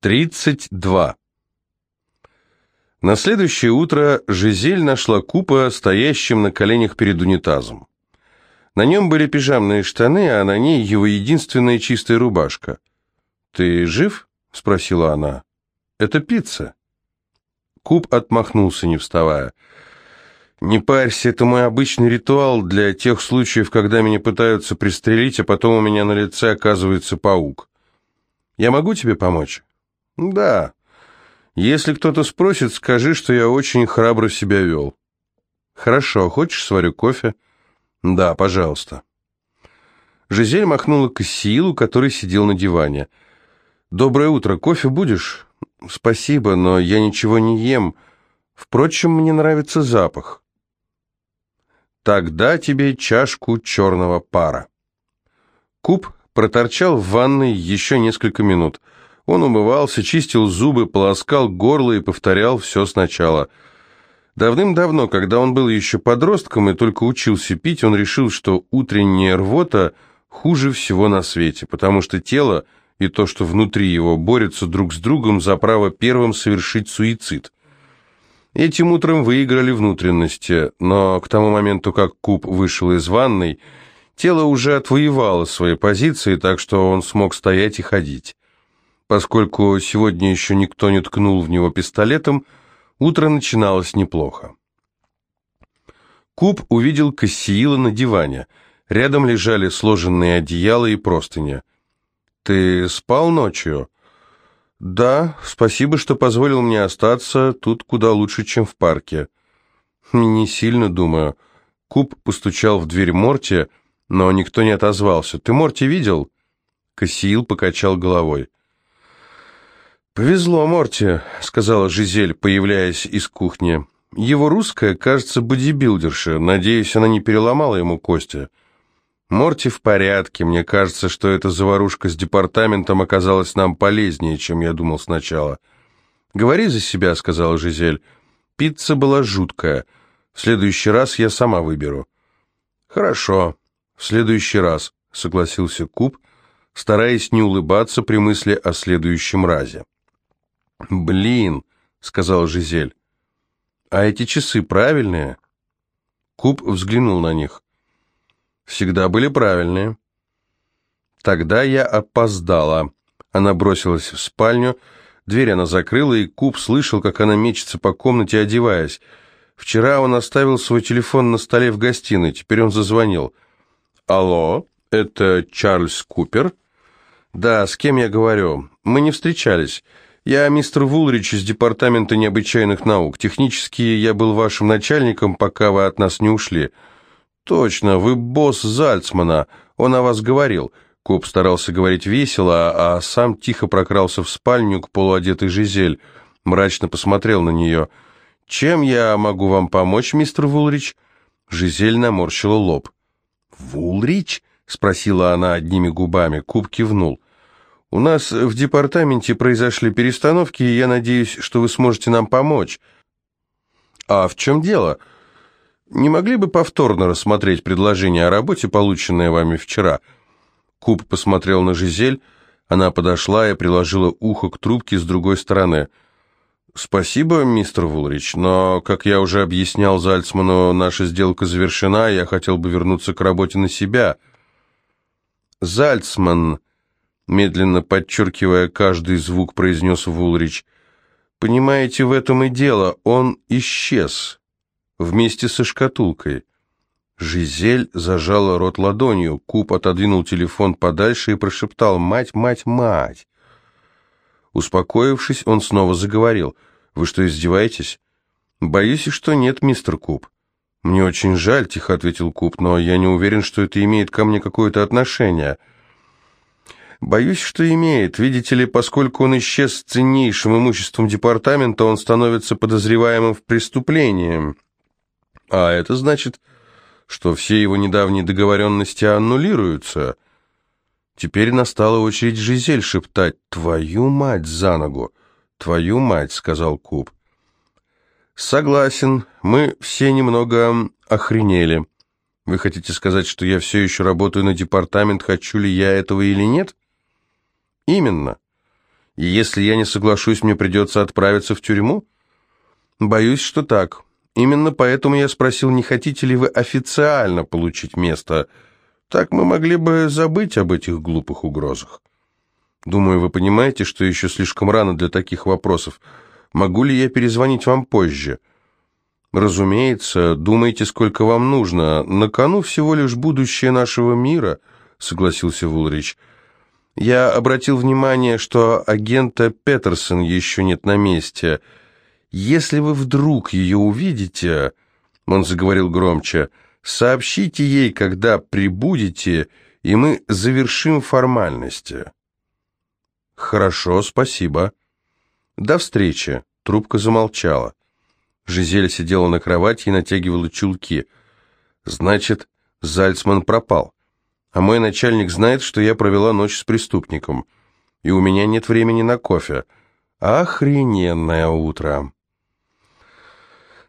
32. На следующее утро Жизель нашла Купа стоящим на коленях перед унитазом. На нем были пижамные штаны, а на ней его единственная чистая рубашка. «Ты жив?» — спросила она. «Это пицца». Куб отмахнулся, не вставая. «Не парься, это мой обычный ритуал для тех случаев, когда меня пытаются пристрелить, а потом у меня на лице оказывается паук. Я могу тебе помочь?» «Да. Если кто-то спросит, скажи, что я очень храбро себя вел». «Хорошо. Хочешь, сварю кофе?» «Да, пожалуйста». Жизель махнула к Сиилу, который сидел на диване. «Доброе утро. Кофе будешь?» «Спасибо, но я ничего не ем. Впрочем, мне нравится запах». «Тогда тебе чашку черного пара». Куб проторчал в ванной еще несколько минут – он умывался, чистил зубы, полоскал горло и повторял все сначала. Давным-давно, когда он был еще подростком и только учился пить, он решил, что утренняя рвота хуже всего на свете, потому что тело и то, что внутри его, борются друг с другом за право первым совершить суицид. Этим утром выиграли внутренности, но к тому моменту, как Куб вышел из ванной, тело уже отвоевало свои позиции, так что он смог стоять и ходить. Поскольку сегодня еще никто не ткнул в него пистолетом, утро начиналось неплохо. Куб увидел Кассиила на диване. Рядом лежали сложенные одеяла и простыни. «Ты спал ночью?» «Да, спасибо, что позволил мне остаться тут куда лучше, чем в парке». «Не сильно, думаю». Куб постучал в дверь Морти, но никто не отозвался. «Ты Морти видел?» Кассиил покачал головой. «Повезло Морти», — сказала Жизель, появляясь из кухни. «Его русская, кажется, бодибилдерша. Надеюсь, она не переломала ему кости». «Морти в порядке. Мне кажется, что эта заварушка с департаментом оказалась нам полезнее, чем я думал сначала». «Говори за себя», — сказала Жизель. «Пицца была жуткая. В следующий раз я сама выберу». «Хорошо. В следующий раз», — согласился Куб, стараясь не улыбаться при мысли о следующем разе. «Блин», — сказал Жизель, — «а эти часы правильные?» Куб взглянул на них. «Всегда были правильные». Тогда я опоздала. Она бросилась в спальню, дверь она закрыла, и Куб слышал, как она мечется по комнате, одеваясь. Вчера он оставил свой телефон на столе в гостиной, теперь он зазвонил. «Алло, это Чарльз Купер?» «Да, с кем я говорю? Мы не встречались». «Я мистер Вулрич из Департамента необычайных наук. Технически я был вашим начальником, пока вы от нас не ушли». «Точно, вы босс Зальцмана. Он о вас говорил». Коп старался говорить весело, а сам тихо прокрался в спальню к полуодетой Жизель. Мрачно посмотрел на нее. «Чем я могу вам помочь, мистер Вулрич?» Жизель наморщила лоб. «Вулрич?» — спросила она одними губами. Куб кивнул. У нас в департаменте произошли перестановки, и я надеюсь, что вы сможете нам помочь. А в чем дело? Не могли бы повторно рассмотреть предложение о работе, полученное вами вчера? Куб посмотрел на Жизель, она подошла и приложила ухо к трубке с другой стороны. «Спасибо, мистер Вулрич, но, как я уже объяснял Зальцману, наша сделка завершена, я хотел бы вернуться к работе на себя». «Зальцман», медленно подчеркивая каждый звук, произнес Вулрич. «Понимаете, в этом и дело. Он исчез. Вместе со шкатулкой». Жизель зажала рот ладонью. Куб отодвинул телефон подальше и прошептал «Мать, мать, мать!». Успокоившись, он снова заговорил. «Вы что, издеваетесь?» «Боюсь, что нет, мистер Куб». «Мне очень жаль», — тихо ответил Куб, «но я не уверен, что это имеет ко мне какое-то отношение». Боюсь, что имеет. Видите ли, поскольку он исчез с ценнейшим имуществом департамента, он становится подозреваемым в преступлении. А это значит, что все его недавние договоренности аннулируются. Теперь настала очередь Жизель шептать «Твою мать за ногу!» «Твою мать», — сказал Куб. «Согласен, мы все немного охренели. Вы хотите сказать, что я все еще работаю на департамент, хочу ли я этого или нет?» Именно. И если я не соглашусь, мне придется отправиться в тюрьму? Боюсь, что так. Именно поэтому я спросил, не хотите ли вы официально получить место. Так мы могли бы забыть об этих глупых угрозах. Думаю, вы понимаете, что еще слишком рано для таких вопросов. Могу ли я перезвонить вам позже? Разумеется, думайте, сколько вам нужно. На кону всего лишь будущее нашего мира, согласился Вулрич. Я обратил внимание, что агента Петерсон еще нет на месте. Если вы вдруг ее увидите, он заговорил громче, сообщите ей, когда прибудете, и мы завершим формальности. Хорошо, спасибо. До встречи. Трубка замолчала. Жизель сидела на кровати и натягивала чулки. Значит, Зальцман пропал. А мой начальник знает, что я провела ночь с преступником. И у меня нет времени на кофе. Охрененное утро.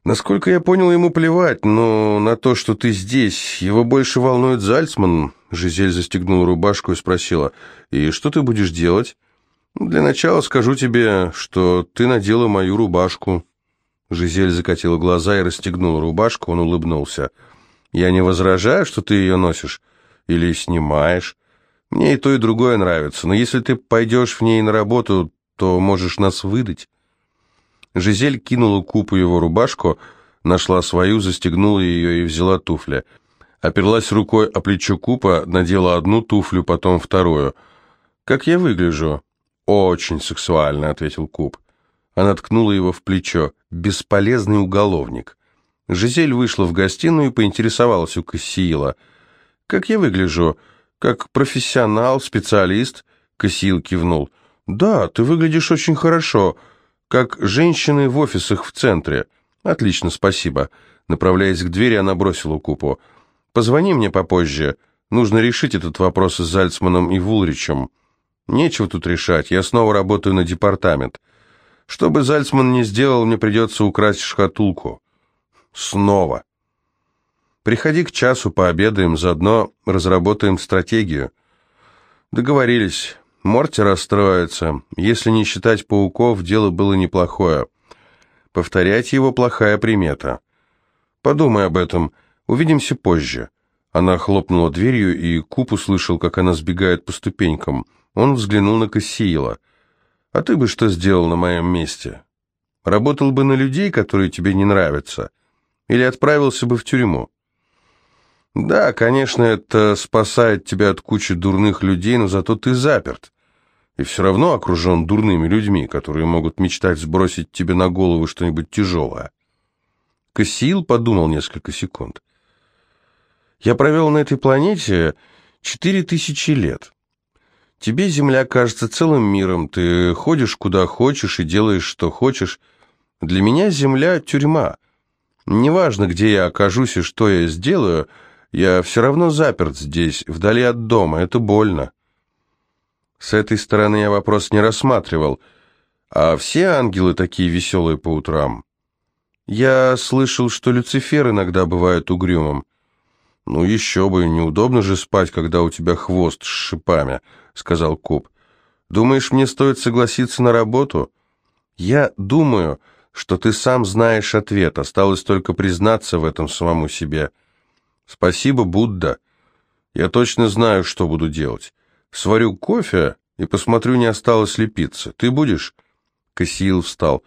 Насколько я понял, ему плевать, но на то, что ты здесь, его больше волнует Зальцман. Жизель застегнула рубашку и спросила, «И что ты будешь делать?» «Для начала скажу тебе, что ты надела мою рубашку». Жизель закатила глаза и расстегнула рубашку, он улыбнулся. «Я не возражаю, что ты ее носишь или снимаешь. Мне и то, и другое нравится, но если ты пойдешь в ней на работу, то можешь нас выдать». Жизель кинула Купу его рубашку, нашла свою, застегнула ее и взяла туфли. Оперлась рукой о плечо Купа, надела одну туфлю, потом вторую. «Как я выгляжу?» «Очень сексуально», — ответил Куп. Она ткнула его в плечо. «Бесполезный уголовник». Жизель вышла в гостиную и поинтересовалась у Кассиила — «Как я выгляжу? Как профессионал, специалист?» Кассиил кивнул. «Да, ты выглядишь очень хорошо, как женщины в офисах в центре». «Отлично, спасибо». Направляясь к двери, она бросила Купу. «Позвони мне попозже. Нужно решить этот вопрос с Зальцманом и Вулричем. Нечего тут решать, я снова работаю на департамент. Что бы Зальцман ни сделал, мне придется украсть шкатулку. Снова». Приходи к часу, пообедаем, заодно разработаем стратегию. Договорились. Морти расстроится. Если не считать пауков, дело было неплохое. Повторять его плохая примета. Подумай об этом. Увидимся позже. Она хлопнула дверью, и Куп услышал, как она сбегает по ступенькам. Он взглянул на Кассиила. «А ты бы что сделал на моем месте? Работал бы на людей, которые тебе не нравятся? Или отправился бы в тюрьму?» Да, конечно, это спасает тебя от кучи дурных людей, но зато ты заперт. И все равно окружен дурными людьми, которые могут мечтать сбросить тебе на голову что-нибудь тяжелое. Кассиил подумал несколько секунд. Я провел на этой планете четыре тысячи лет. Тебе Земля кажется целым миром, ты ходишь куда хочешь и делаешь, что хочешь. Для меня Земля — тюрьма. Неважно, где я окажусь и что я сделаю — я все равно заперт здесь, вдали от дома, это больно. С этой стороны я вопрос не рассматривал. А все ангелы такие веселые по утрам? Я слышал, что Люцифер иногда бывает угрюмым. Ну еще бы, неудобно же спать, когда у тебя хвост с шипами, сказал Куб. Думаешь, мне стоит согласиться на работу? Я думаю, что ты сам знаешь ответ, осталось только признаться в этом самому себе. «Спасибо, Будда. Я точно знаю, что буду делать. Сварю кофе и посмотрю, не осталось ли пиццы. Ты будешь?» Кассиил встал.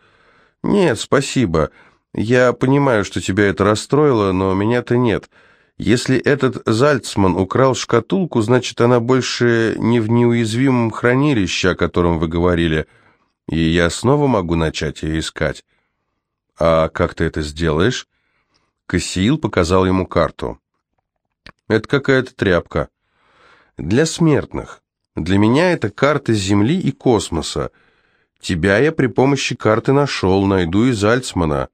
«Нет, спасибо. Я понимаю, что тебя это расстроило, но меня-то нет. Если этот Зальцман украл шкатулку, значит, она больше не в неуязвимом хранилище, о котором вы говорили, и я снова могу начать ее искать». «А как ты это сделаешь?» Кассиил показал ему карту. Это какая-то тряпка. Для смертных. Для меня это карта Земли и космоса. Тебя я при помощи карты нашел, найду из Альцмана.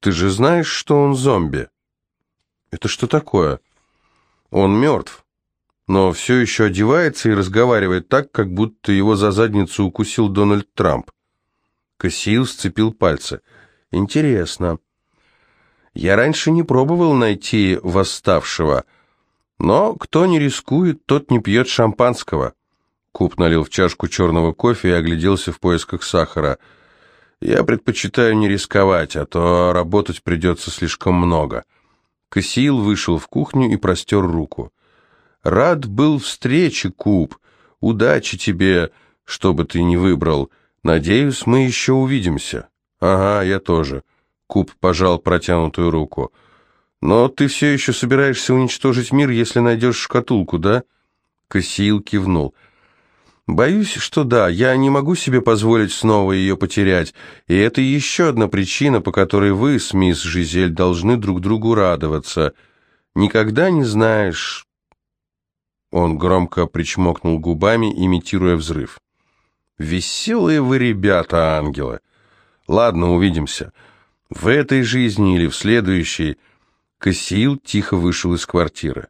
Ты же знаешь, что он зомби? Это что такое? Он мертв, но все еще одевается и разговаривает так, как будто его за задницу укусил Дональд Трамп. Кассиил сцепил пальцы. Интересно. Я раньше не пробовал найти восставшего, но кто не рискует, тот не пьет шампанского. Куб налил в чашку черного кофе и огляделся в поисках сахара. «Я предпочитаю не рисковать, а то работать придется слишком много». Кассиил вышел в кухню и простер руку. «Рад был встрече, Куб. Удачи тебе, что бы ты ни выбрал. Надеюсь, мы еще увидимся». «Ага, я тоже». Куб пожал протянутую руку. «Но ты все еще собираешься уничтожить мир, если найдешь шкатулку, да?» Кассиил кивнул. «Боюсь, что да. Я не могу себе позволить снова ее потерять. И это еще одна причина, по которой вы с мисс Жизель должны друг другу радоваться. Никогда не знаешь...» Он громко причмокнул губами, имитируя взрыв. «Веселые вы ребята, ангелы! Ладно, увидимся. В этой жизни или в следующей...» Кассиил тихо вышел из квартиры.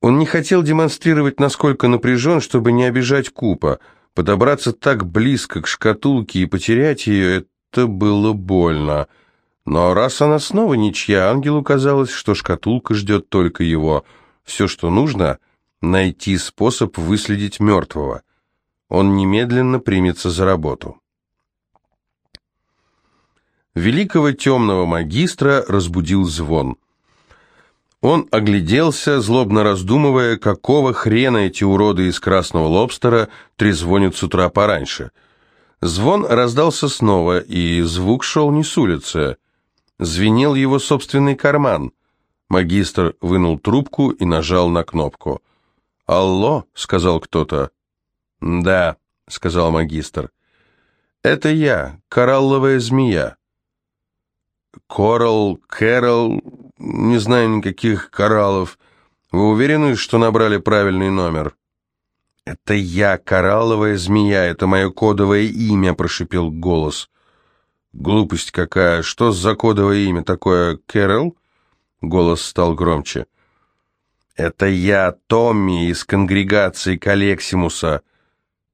Он не хотел демонстрировать, насколько напряжен, чтобы не обижать Купа. Подобраться так близко к шкатулке и потерять ее — это было больно. Но раз она снова ничья, ангелу казалось, что шкатулка ждет только его. Все, что нужно — найти способ выследить мертвого. Он немедленно примется за работу. Великого темного магистра разбудил звон. Он огляделся, злобно раздумывая, какого хрена эти уроды из красного лобстера трезвонят с утра пораньше. Звон раздался снова, и звук шел не с улицы. Звенел его собственный карман. Магистр вынул трубку и нажал на кнопку. «Алло», — сказал кто-то. «Да», — сказал магистр. «Это я, коралловая змея». «Коралл, Кэрол, не знаю никаких кораллов. Вы уверены, что набрали правильный номер?» «Это я, коралловая змея, это мое кодовое имя», — прошипел голос. «Глупость какая! Что за кодовое имя такое, Кэрол?» Голос стал громче. «Это я, Томми, из конгрегации Калексимуса».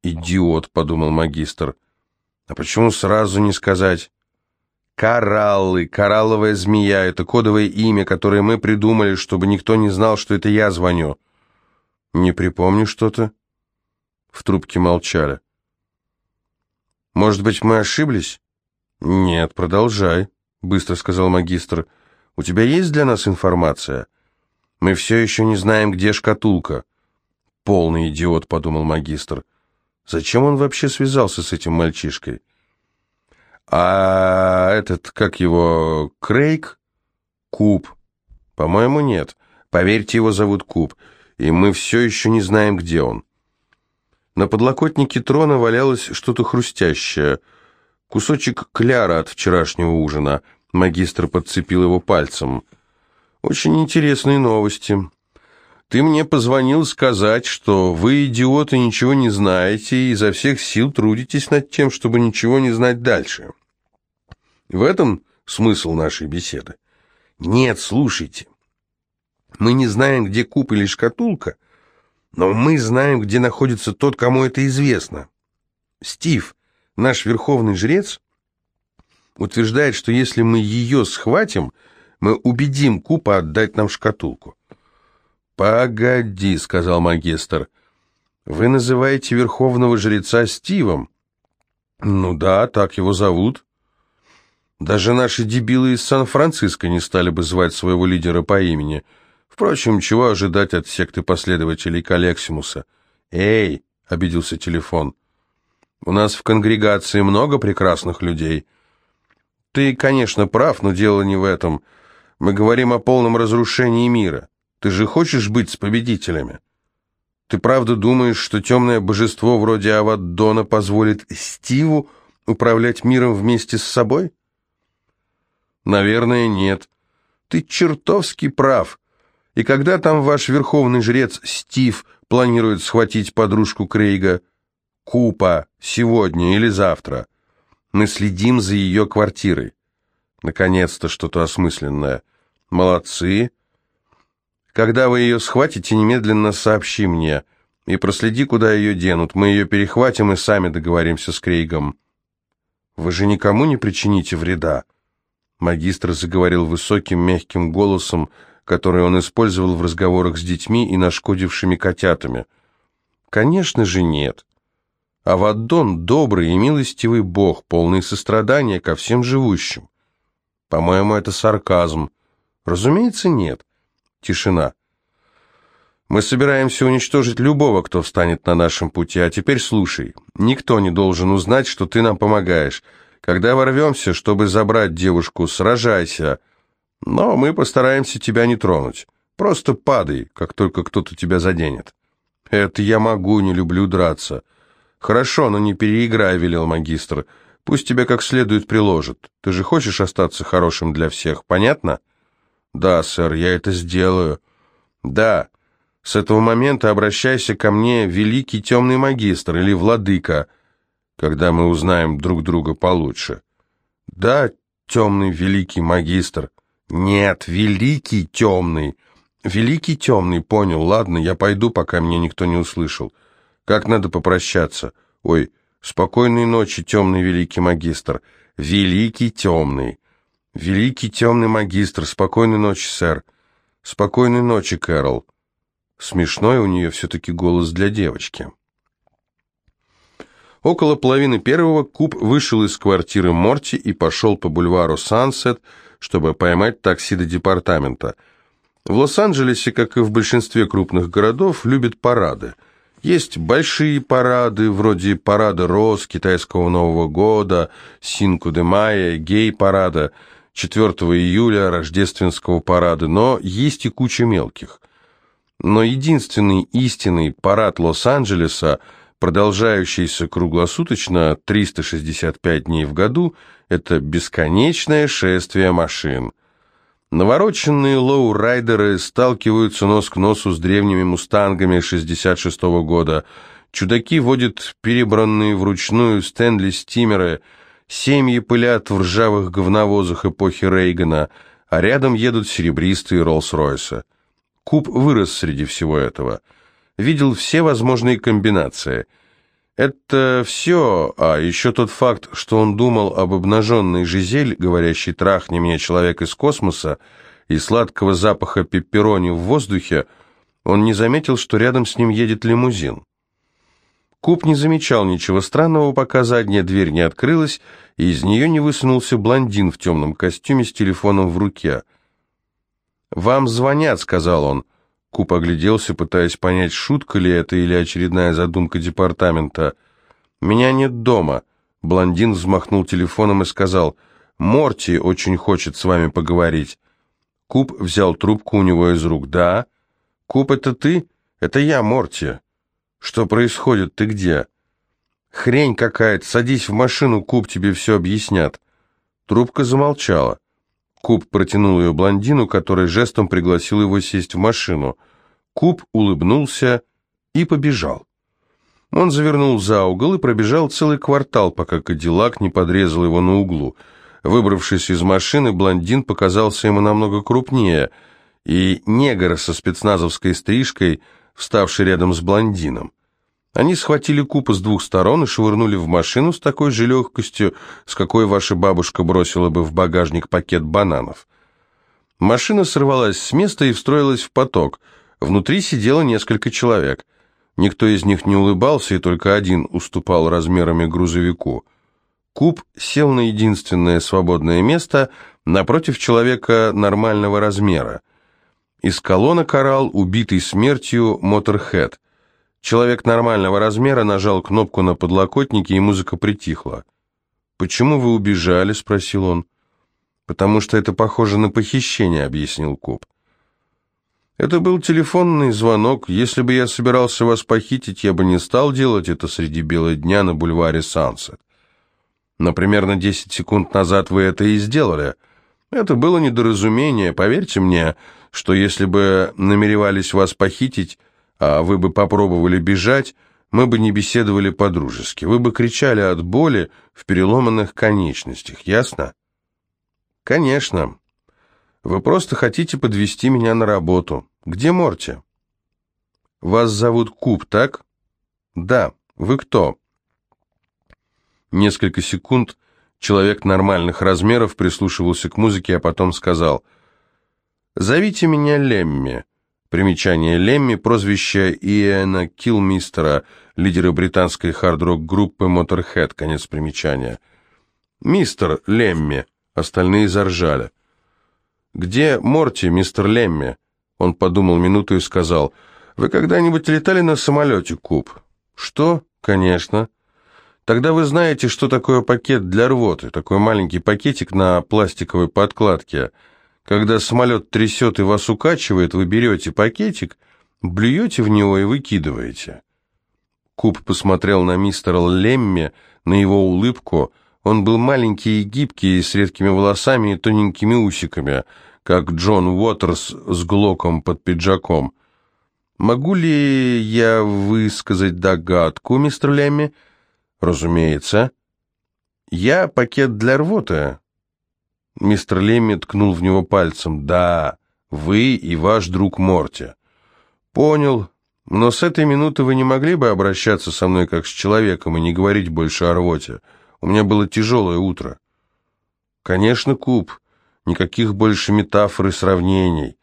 «Идиот», — подумал магистр. «А почему сразу не сказать?» Кораллы, коралловая змея — это кодовое имя, которое мы придумали, чтобы никто не знал, что это я звоню. Не припомню что-то. В трубке молчали. Может быть, мы ошиблись? Нет, продолжай, быстро сказал магистр. У тебя есть для нас информация? Мы все еще не знаем, где шкатулка. Полный идиот, подумал магистр. Зачем он вообще связался с этим мальчишкой? А этот, как его, Крейг? Куб. По-моему, нет. Поверьте, его зовут Куб, и мы все еще не знаем, где он. На подлокотнике трона валялось что-то хрустящее. Кусочек кляра от вчерашнего ужина. Магистр подцепил его пальцем. Очень интересные новости. Ты мне позвонил сказать, что вы, идиоты, ничего не знаете и изо всех сил трудитесь над тем, чтобы ничего не знать дальше. В этом смысл нашей беседы. Нет, слушайте. Мы не знаем, где куб или шкатулка, но мы знаем, где находится тот, кому это известно. Стив, наш верховный жрец, утверждает, что если мы ее схватим, мы убедим Купа отдать нам шкатулку. «Погоди», — сказал магистр, — «вы называете верховного жреца Стивом?» «Ну да, так его зовут». Даже наши дебилы из Сан-Франциско не стали бы звать своего лидера по имени. Впрочем, чего ожидать от секты последователей Калексимуса? «Эй!» — обиделся телефон. «У нас в конгрегации много прекрасных людей». «Ты, конечно, прав, но дело не в этом. Мы говорим о полном разрушении мира. Ты же хочешь быть с победителями?» «Ты правда думаешь, что темное божество вроде Аваддона позволит Стиву управлять миром вместе с собой?» Наверное, нет. Ты чертовски прав. И когда там ваш верховный жрец Стив планирует схватить подружку Крейга? Купа, сегодня или завтра. Мы следим за ее квартирой. Наконец-то что-то осмысленное. Молодцы. Когда вы ее схватите, немедленно сообщи мне. И проследи, куда ее денут. Мы ее перехватим и сами договоримся с Крейгом. Вы же никому не причините вреда. Магистр заговорил высоким, мягким голосом, который он использовал в разговорах с детьми и нашкодившими котятами. Конечно же нет. Аваддон – добрый и милостивый бог, полный сострадания ко всем живущим. По-моему, это сарказм. Разумеется, нет. Тишина. Мы собираемся уничтожить любого, кто встанет на нашем пути, а теперь слушай. Никто не должен узнать, что ты нам помогаешь. Когда ворвемся, чтобы забрать девушку, сражайся. Но мы постараемся тебя не тронуть. Просто падай, как только кто-то тебя заденет. Это я могу, не люблю драться. Хорошо, но не переиграй, велел магистр. Пусть тебя как следует приложат. Ты же хочешь остаться хорошим для всех, понятно? Да, сэр, я это сделаю. Да, с этого момента обращайся ко мне, великий темный магистр или владыка, когда мы узнаем друг друга получше. Да, темный великий магистр. Нет, великий темный. Великий темный, понял, ладно, я пойду, пока меня никто не услышал. Как надо попрощаться? Ой, спокойной ночи, темный великий магистр. Великий темный. Великий темный магистр, спокойной ночи, сэр. Спокойной ночи, Кэрол. Смешной у нее все-таки голос для девочки. Около половины первого Куб вышел из квартиры Морти и пошел по бульвару Сансет, чтобы поймать такси до департамента. В Лос-Анджелесе, как и в большинстве крупных городов, любят парады. Есть большие парады, вроде парада Роз, китайского Нового года, Синку де Майя, гей-парада, 4 июля, рождественского парада, но есть и куча мелких – но единственный истинный парад Лос-Анджелеса, продолжающийся круглосуточно 365 дней в году, это бесконечное шествие машин. Навороченные лоу-райдеры сталкиваются нос к носу с древними мустангами 66 -го года, чудаки водят перебранные вручную Стэнли-стимеры, семьи пылят в ржавых говновозах эпохи Рейгана, а рядом едут серебристые Роллс-Ройсы. Куб вырос среди всего этого. Видел все возможные комбинации. Это все, а еще тот факт, что он думал об обнаженной Жизель, говорящей «трахни меня, человек из космоса», и сладкого запаха пепперони в воздухе, он не заметил, что рядом с ним едет лимузин. Куб не замечал ничего странного, пока задняя дверь не открылась, и из нее не высунулся блондин в темном костюме с телефоном в руке – «Вам звонят», — сказал он. Куп огляделся, пытаясь понять, шутка ли это или очередная задумка департамента. «Меня нет дома». Блондин взмахнул телефоном и сказал, «Морти очень хочет с вами поговорить». Куб взял трубку у него из рук. «Да?» «Куб, это ты?» «Это я, Морти». «Что происходит? Ты где?» «Хрень какая-то. Садись в машину, Куб, тебе все объяснят». Трубка замолчала. Куб протянул ее блондину, который жестом пригласил его сесть в машину. Куб улыбнулся и побежал. Он завернул за угол и пробежал целый квартал, пока Кадиллак не подрезал его на углу. Выбравшись из машины, блондин показался ему намного крупнее, и негр со спецназовской стрижкой, вставший рядом с блондином. Они схватили купа с двух сторон и швырнули в машину с такой же легкостью, с какой ваша бабушка бросила бы в багажник пакет бананов. Машина сорвалась с места и встроилась в поток. Внутри сидело несколько человек. Никто из них не улыбался, и только один уступал размерами грузовику. Куб сел на единственное свободное место напротив человека нормального размера. Из колонок орал убитый смертью Моторхед. Человек нормального размера нажал кнопку на подлокотнике, и музыка притихла. «Почему вы убежали?» — спросил он. «Потому что это похоже на похищение», — объяснил коп. «Это был телефонный звонок. Если бы я собирался вас похитить, я бы не стал делать это среди бела дня на бульваре Сансет. Но примерно 10 секунд назад вы это и сделали. Это было недоразумение. Поверьте мне, что если бы намеревались вас похитить, а вы бы попробовали бежать, мы бы не беседовали по-дружески. Вы бы кричали от боли в переломанных конечностях, ясно? Конечно. Вы просто хотите подвести меня на работу. Где Морти? Вас зовут Куб, так? Да. Вы кто? Несколько секунд человек нормальных размеров прислушивался к музыке, а потом сказал: "Зовите меня Лемми. Примечание Лемми, прозвище Иэна Килмистера, лидера британской хард-рок группы Motorhead, конец примечания. «Мистер Лемми», остальные заржали. «Где Морти, мистер Лемми?» Он подумал минуту и сказал, «Вы когда-нибудь летали на самолете, Куб?» «Что? Конечно». Тогда вы знаете, что такое пакет для рвоты, такой маленький пакетик на пластиковой подкладке. Когда самолет трясет и вас укачивает, вы берете пакетик, блюете в него и выкидываете. Куб посмотрел на мистера Лемми, на его улыбку. Он был маленький и гибкий, с редкими волосами и тоненькими усиками, как Джон Уотерс с глоком под пиджаком. «Могу ли я высказать догадку, мистер Лемми?» «Разумеется». «Я пакет для рвоты». Мистер Лемми ткнул в него пальцем. «Да, вы и ваш друг Морти». «Понял. Но с этой минуты вы не могли бы обращаться со мной как с человеком и не говорить больше о рвоте? У меня было тяжелое утро». «Конечно, Куб. Никаких больше метафор и сравнений.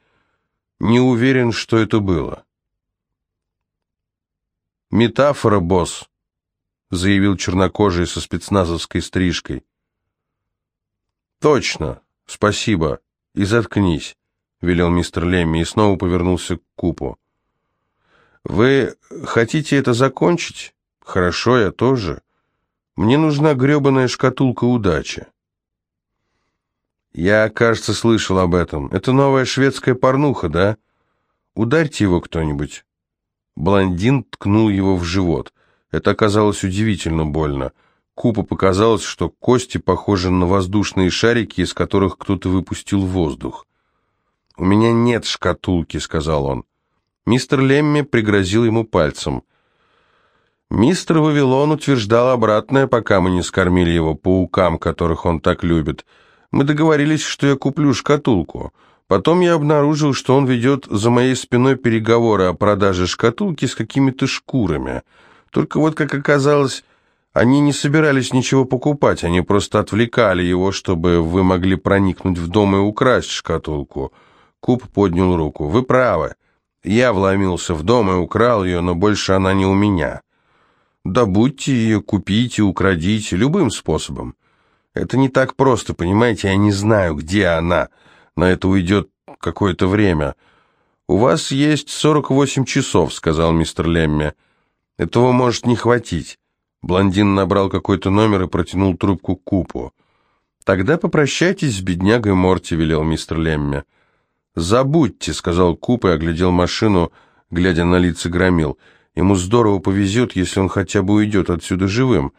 Не уверен, что это было». «Метафора, босс заявил чернокожий со спецназовской стрижкой. «Точно, спасибо, и заткнись», — велел мистер Лемми и снова повернулся к Купу. «Вы хотите это закончить? Хорошо, я тоже. Мне нужна гребаная шкатулка удачи». «Я, кажется, слышал об этом. Это новая шведская порнуха, да? Ударьте его кто-нибудь». Блондин ткнул его в живот. Это оказалось удивительно больно. Купу показалось, что кости похожи на воздушные шарики, из которых кто-то выпустил воздух. «У меня нет шкатулки», — сказал он. Мистер Лемми пригрозил ему пальцем. Мистер Вавилон утверждал обратное, пока мы не скормили его паукам, которых он так любит. Мы договорились, что я куплю шкатулку. Потом я обнаружил, что он ведет за моей спиной переговоры о продаже шкатулки с какими-то шкурами — только вот, как оказалось, они не собирались ничего покупать, они просто отвлекали его, чтобы вы могли проникнуть в дом и украсть шкатулку. Куб поднял руку. «Вы правы. Я вломился в дом и украл ее, но больше она не у меня. Добудьте ее, купите, украдите, любым способом. Это не так просто, понимаете? Я не знаю, где она. На это уйдет какое-то время. У вас есть 48 часов», — сказал мистер Лемме. Этого может не хватить. Блондин набрал какой-то номер и протянул трубку Купу. «Тогда попрощайтесь с беднягой Морти», — велел мистер Лемме. «Забудьте», — сказал Куп и оглядел машину, глядя на лица громил. «Ему здорово повезет, если он хотя бы уйдет отсюда живым.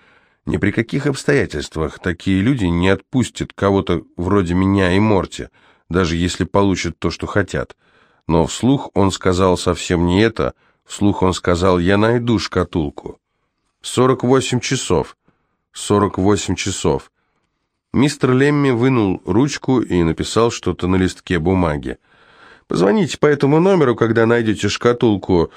Ни при каких обстоятельствах такие люди не отпустят кого-то вроде меня и Морти, даже если получат то, что хотят». Но вслух он сказал совсем не это — Вслух он сказал, я найду шкатулку. Сорок восемь часов. Сорок восемь часов. Мистер Лемми вынул ручку и написал что-то на листке бумаги. «Позвоните по этому номеру, когда найдете шкатулку.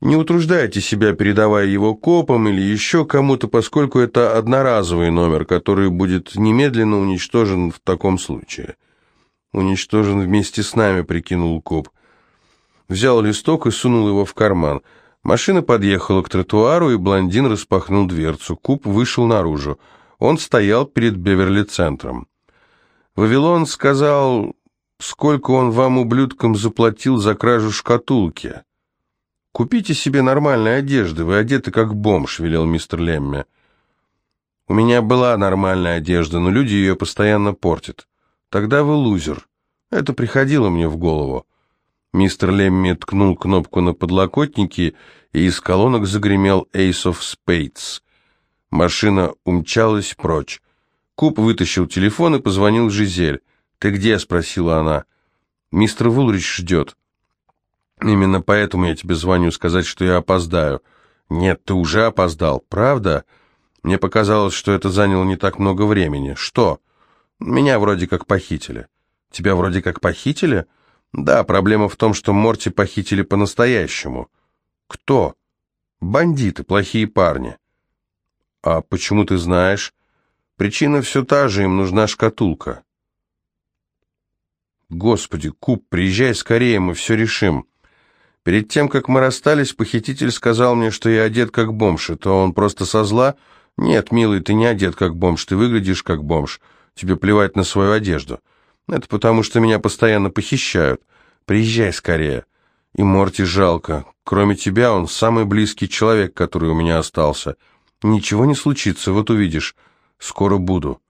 Не утруждайте себя, передавая его копам или еще кому-то, поскольку это одноразовый номер, который будет немедленно уничтожен в таком случае». «Уничтожен вместе с нами», — прикинул коп взял листок и сунул его в карман. Машина подъехала к тротуару, и блондин распахнул дверцу. Куб вышел наружу. Он стоял перед Беверли-центром. Вавилон сказал, сколько он вам, ублюдкам, заплатил за кражу шкатулки. «Купите себе нормальной одежды, вы одеты как бомж», — велел мистер Лемме. «У меня была нормальная одежда, но люди ее постоянно портят. Тогда вы лузер. Это приходило мне в голову». Мистер Лемми ткнул кнопку на подлокотнике, и из колонок загремел Ace of Spades. Машина умчалась прочь. Куб вытащил телефон и позвонил Жизель. «Ты где?» — спросила она. «Мистер Вулрич ждет». «Именно поэтому я тебе звоню, сказать, что я опоздаю». «Нет, ты уже опоздал, правда?» «Мне показалось, что это заняло не так много времени». «Что?» «Меня вроде как похитили». «Тебя вроде как похитили?» Да, проблема в том, что Морти похитили по-настоящему. Кто? Бандиты, плохие парни. А почему ты знаешь? Причина все та же, им нужна шкатулка. Господи, Куб, приезжай скорее, мы все решим. Перед тем, как мы расстались, похититель сказал мне, что я одет как бомж. Это он просто со зла? Нет, милый, ты не одет как бомж, ты выглядишь как бомж. Тебе плевать на свою одежду. Это потому, что меня постоянно похищают. Приезжай скорее. И Морти жалко. Кроме тебя, он самый близкий человек, который у меня остался. Ничего не случится, вот увидишь. Скоро буду.